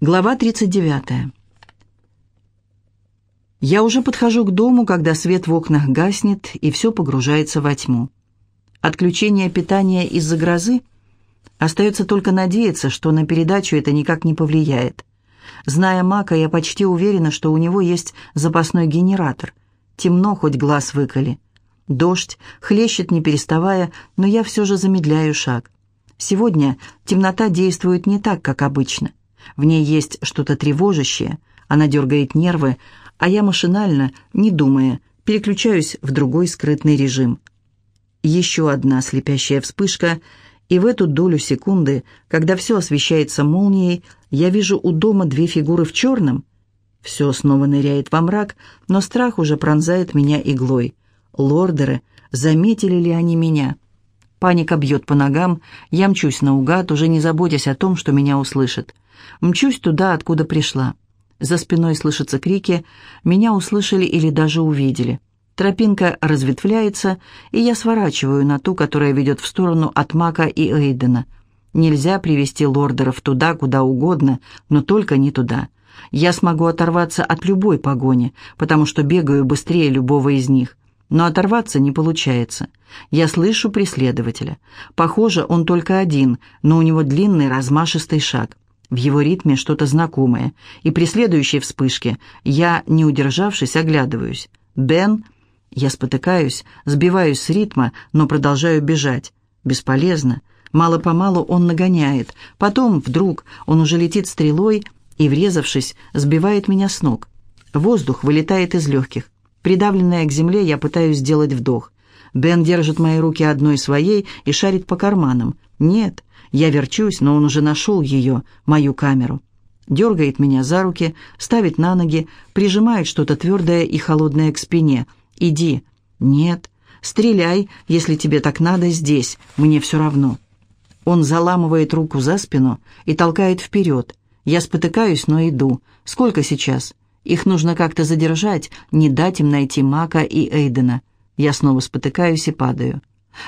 Глава 39. Я уже подхожу к дому, когда свет в окнах гаснет, и все погружается во тьму. Отключение питания из-за грозы? Остается только надеяться, что на передачу это никак не повлияет. Зная Мака, я почти уверена, что у него есть запасной генератор. Темно, хоть глаз выколи. Дождь хлещет не переставая, но я все же замедляю шаг. Сегодня темнота действует не так, как обычно. В ней есть что-то тревожащее, она дергает нервы, а я машинально, не думая, переключаюсь в другой скрытный режим. Еще одна слепящая вспышка, и в эту долю секунды, когда все освещается молнией, я вижу у дома две фигуры в черном. Все снова ныряет во мрак, но страх уже пронзает меня иглой. Лордеры, заметили ли они меня?» Паника бьет по ногам, я мчусь наугад, уже не заботясь о том, что меня услышат. Мчусь туда, откуда пришла. За спиной слышатся крики, меня услышали или даже увидели. Тропинка разветвляется, и я сворачиваю на ту, которая ведет в сторону от Мака и Эйдена. Нельзя привести лордеров туда, куда угодно, но только не туда. Я смогу оторваться от любой погони, потому что бегаю быстрее любого из них но оторваться не получается. Я слышу преследователя. Похоже, он только один, но у него длинный размашистый шаг. В его ритме что-то знакомое, и при следующей вспышке я, не удержавшись, оглядываюсь. «Бен...» Я спотыкаюсь, сбиваюсь с ритма, но продолжаю бежать. Бесполезно. Мало-помалу он нагоняет. Потом, вдруг, он уже летит стрелой и, врезавшись, сбивает меня с ног. Воздух вылетает из легких. Придавленная к земле, я пытаюсь сделать вдох. Бен держит мои руки одной своей и шарит по карманам. Нет, я верчусь, но он уже нашел ее, мою камеру. Дергает меня за руки, ставит на ноги, прижимает что-то твердое и холодное к спине. «Иди». «Нет». «Стреляй, если тебе так надо, здесь. Мне все равно». Он заламывает руку за спину и толкает вперед. Я спотыкаюсь, но иду. «Сколько сейчас?» Их нужно как-то задержать, не дать им найти Мака и Эйдена. Я снова спотыкаюсь и падаю.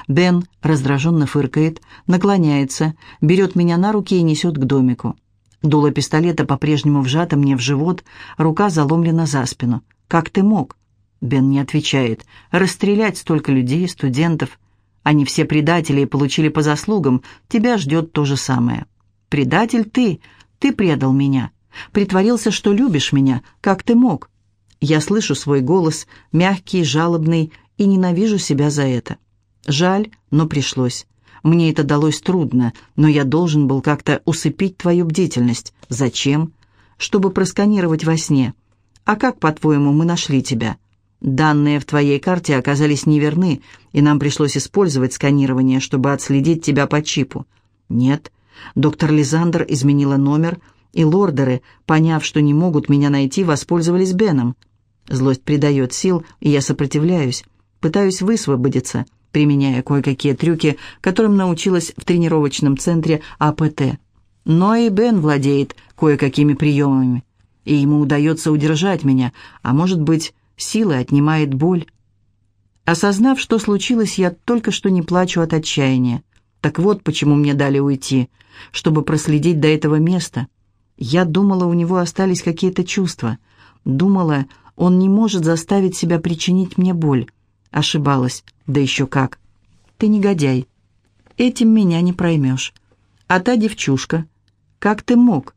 Бен раздраженно фыркает, наклоняется, берет меня на руки и несет к домику. Дуло пистолета по-прежнему вжато мне в живот, рука заломлена за спину. «Как ты мог?» Бен не отвечает. «Расстрелять столько людей, студентов. Они все предатели и получили по заслугам. Тебя ждет то же самое». «Предатель ты. Ты предал меня. Притворился, что любишь меня. Как ты мог? Я слышу свой голос, мягкий, жалобный, и ненавижу себя за это. Жаль, но пришлось. Мне это далось трудно, но я должен был как-то усыпить твою бдительность. Зачем? Чтобы просканировать во сне. А как, по-твоему, мы нашли тебя? Данные в твоей карте оказались неверны, и нам пришлось использовать сканирование, чтобы отследить тебя по чипу. Нет. Доктор Лизандер изменила номер, и лордеры, поняв, что не могут меня найти, воспользовались Беном. Злость придает сил, и я сопротивляюсь, пытаюсь высвободиться, применяя кое-какие трюки, которым научилась в тренировочном центре АПТ. Но и Бен владеет кое-какими приемами, и ему удается удержать меня, а может быть, силой отнимает боль. Осознав, что случилось, я только что не плачу от отчаяния. Так вот, почему мне дали уйти, чтобы проследить до этого места — я думала, у него остались какие-то чувства. Думала, он не может заставить себя причинить мне боль. Ошибалась. Да еще как. Ты негодяй. Этим меня не проймешь. А та девчушка? Как ты мог?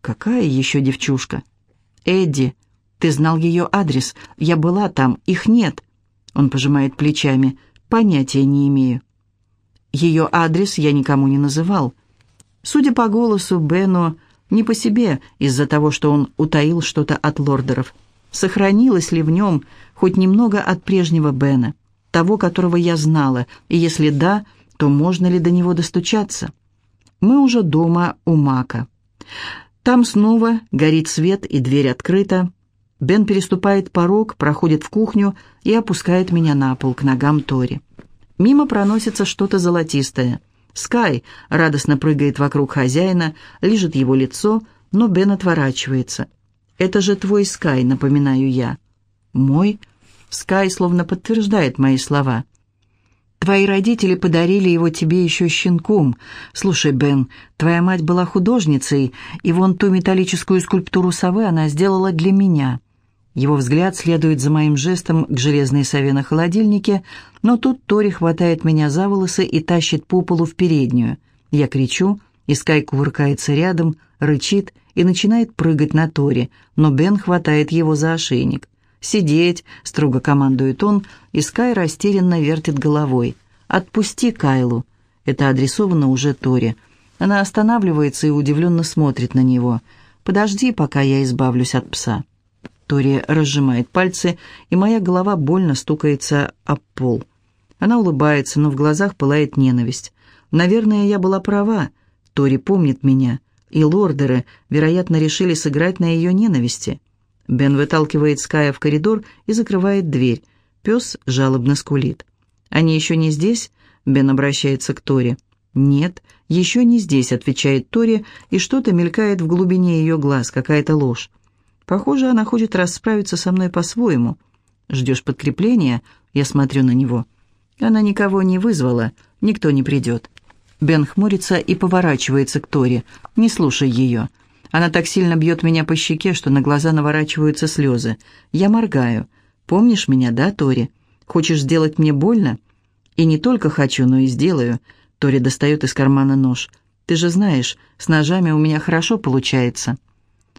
Какая еще девчушка? Эдди. Ты знал ее адрес. Я была там. Их нет. Он пожимает плечами. Понятия не имею. Ее адрес я никому не называл. Судя по голосу, Бену не по себе из-за того, что он утаил что-то от лордеров. Сохранилось ли в нем хоть немного от прежнего Бена, того, которого я знала, и если да, то можно ли до него достучаться? Мы уже дома у Мака. Там снова горит свет и дверь открыта. Бен переступает порог, проходит в кухню и опускает меня на пол к ногам Тори. Мимо проносится что-то золотистое — Скай радостно прыгает вокруг хозяина, лижет его лицо, но Бен отворачивается. «Это же твой Скай», — напоминаю я. «Мой?» Скай словно подтверждает мои слова. Твои родители подарили его тебе еще щенком. Слушай, Бен, твоя мать была художницей, и вон ту металлическую скульптуру совы она сделала для меня». Его взгляд следует за моим жестом к железной сове на холодильнике, но тут Тори хватает меня за волосы и тащит по полу в переднюю. Я кричу, и Скай кувыркается рядом, рычит и начинает прыгать на Тори, но Бен хватает его за ошейник. «Сидеть!» — строго командует он, и Скай растерянно вертит головой. «Отпусти Кайлу!» Это адресовано уже Тори. Она останавливается и удивленно смотрит на него. «Подожди, пока я избавлюсь от пса». Тори разжимает пальцы, и моя голова больно стукается об пол. Она улыбается, но в глазах пылает ненависть. Наверное, я была права. Тори помнит меня, и лордеры, вероятно, решили сыграть на ее ненависти. Бен выталкивает Ская в коридор и закрывает дверь. Пес жалобно скулит. «Они еще не здесь?» Бен обращается к Тори. «Нет, еще не здесь», — отвечает Тори, и что-то мелькает в глубине ее глаз, какая-то ложь. Похоже, она хочет расправиться со мной по-своему. «Ждешь подкрепления?» Я смотрю на него. Она никого не вызвала, никто не придет. Бен хмурится и поворачивается к Тори. «Не слушай ее. Она так сильно бьет меня по щеке, что на глаза наворачиваются слезы. Я моргаю. Помнишь меня, да, Тори? Хочешь сделать мне больно? И не только хочу, но и сделаю. Тори достает из кармана нож. Ты же знаешь, с ножами у меня хорошо получается.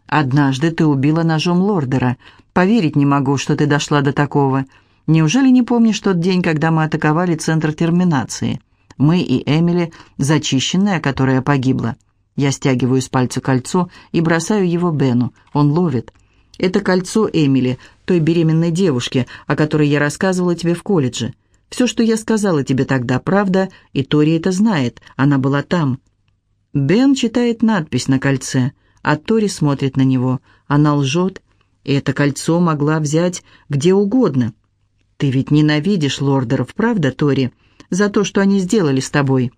Однажды ты убила ножом Лордера. Поверить не могу, что ты дошла до такого. Неужели не помнишь тот день, когда мы атаковали центр терминации? Мы и Эмили, зачищенная, которая погибла. Я стягиваю с пальца кольцо и бросаю его Бену. Он ловит. Это кольцо Эмили, той беременной девушки, о которой я рассказывала тебе в колледже. Все, что я сказала тебе тогда, правда, и Тори это знает. Она была там. Бен читает надпись на кольце, а Тори смотрит на него. Она лжет, и это кольцо могла взять где угодно. Ты ведь ненавидишь лордеров, правда, Тори, за то, что они сделали с тобой?»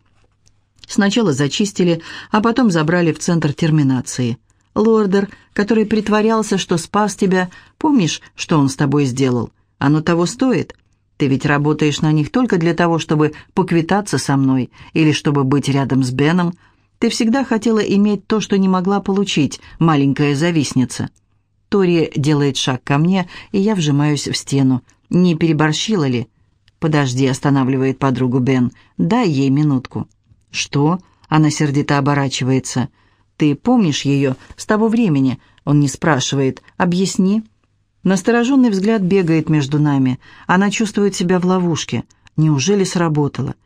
Сначала зачистили, а потом забрали в центр терминации. Лордер, который притворялся, что спас тебя, помнишь, что он с тобой сделал? Оно того стоит? Ты ведь работаешь на них только для того, чтобы поквитаться со мной или чтобы быть рядом с Беном. Ты всегда хотела иметь то, что не могла получить, маленькая завистница. Тори делает шаг ко мне, и я вжимаюсь в стену. Не переборщила ли? «Подожди», — останавливает подругу Бен. «Дай ей минутку». «Что?» — она сердито оборачивается. «Ты помнишь ее с того времени?» Он не спрашивает. «Объясни». Настороженный взгляд бегает между нами. Она чувствует себя в ловушке. Неужели сработало?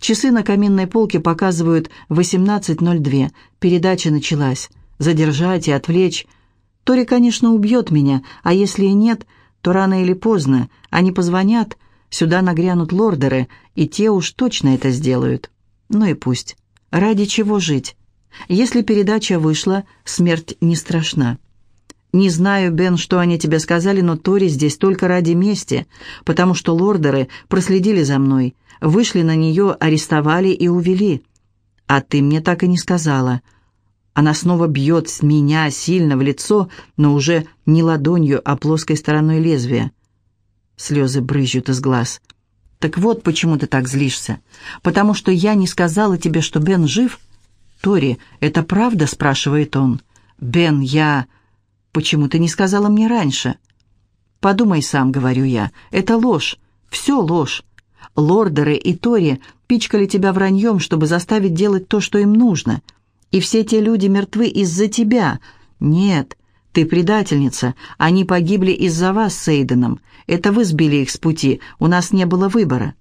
Часы на каминной полке показывают 18.02. Передача началась. Задержать и отвлечь. Тори, конечно, убьет меня, а если и нет, то рано или поздно они позвонят, сюда нагрянут лордеры, и те уж точно это сделают. Ну и пусть. Ради чего жить? Если передача вышла, смерть не страшна. Не знаю, Бен, что они тебе сказали, но Тори здесь только ради мести, потому что лордеры проследили за мной, вышли на нее, арестовали и увели. А ты мне так и не сказала. Она снова бьет с меня сильно в лицо, но уже не ладонью, а плоской стороной лезвия. Слезы брызжут из глаз. «Так вот почему ты так злишься. Потому что я не сказала тебе, что Бен жив?» «Тори, это правда?» — спрашивает он. «Бен, я...» «Почему ты не сказала мне раньше?» «Подумай сам», — говорю я. «Это ложь. Все ложь. Лордеры и Тори пичкали тебя враньем, чтобы заставить делать то, что им нужно. И все те люди мертвы из-за тебя. Нет, ты предательница. Они погибли из-за вас с Эйденом. Это вы сбили их с пути, у нас не было выбора».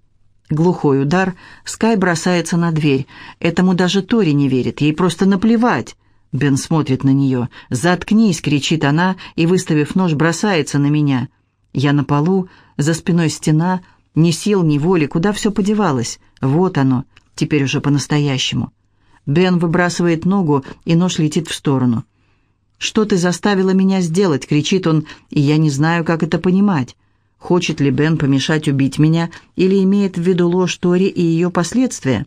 Глухой удар, Скай бросается на дверь. Этому даже Тори не верит, ей просто наплевать. Бен смотрит на нее. «Заткнись!» — кричит она и, выставив нож, бросается на меня. Я на полу, за спиной стена, ни сил, ни воли, куда все подевалось. Вот оно, теперь уже по-настоящему. Бен выбрасывает ногу, и нож летит в сторону. «Что ты заставила меня сделать?» — кричит он, и я не знаю, как это понимать. Хочет ли Бен помешать убить меня или имеет в виду ложь Тори и ее последствия?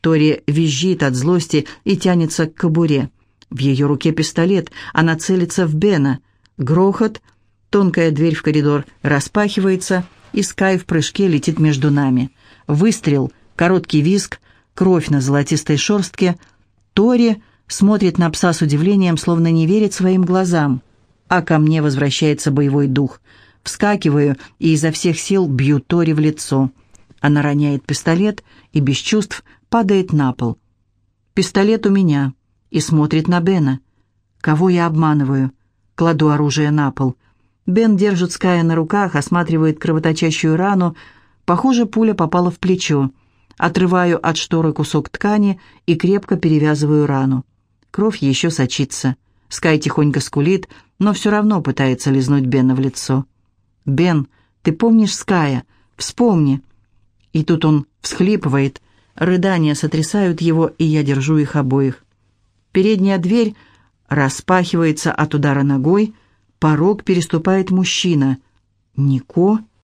Тори визжит от злости и тянется к кобуре. В ее руке пистолет, она целится в Бена. Грохот, тонкая дверь в коридор распахивается, и Скай в прыжке летит между нами. Выстрел, короткий виск, кровь на золотистой шорстке. Тори смотрит на пса с удивлением, словно не верит своим глазам. А ко мне возвращается боевой дух. Вскакиваю и изо всех сил бью Тори в лицо. Она роняет пистолет и без чувств падает на пол. Пистолет у меня и смотрит на Бена. Кого я обманываю? Кладу оружие на пол. Бен держит Ская на руках, осматривает кровоточащую рану. Похоже, пуля попала в плечо. Отрываю от шторы кусок ткани и крепко перевязываю рану. Кровь еще сочится. Скай тихонько скулит, но все равно пытается лизнуть Бена в лицо. «Бен, ты помнишь Ская? Вспомни!» И тут он всхлипывает. Рыдания сотрясают его, и я держу их обоих. Передняя дверь распахивается от удара ногой, порог переступает мужчина. «Нико?»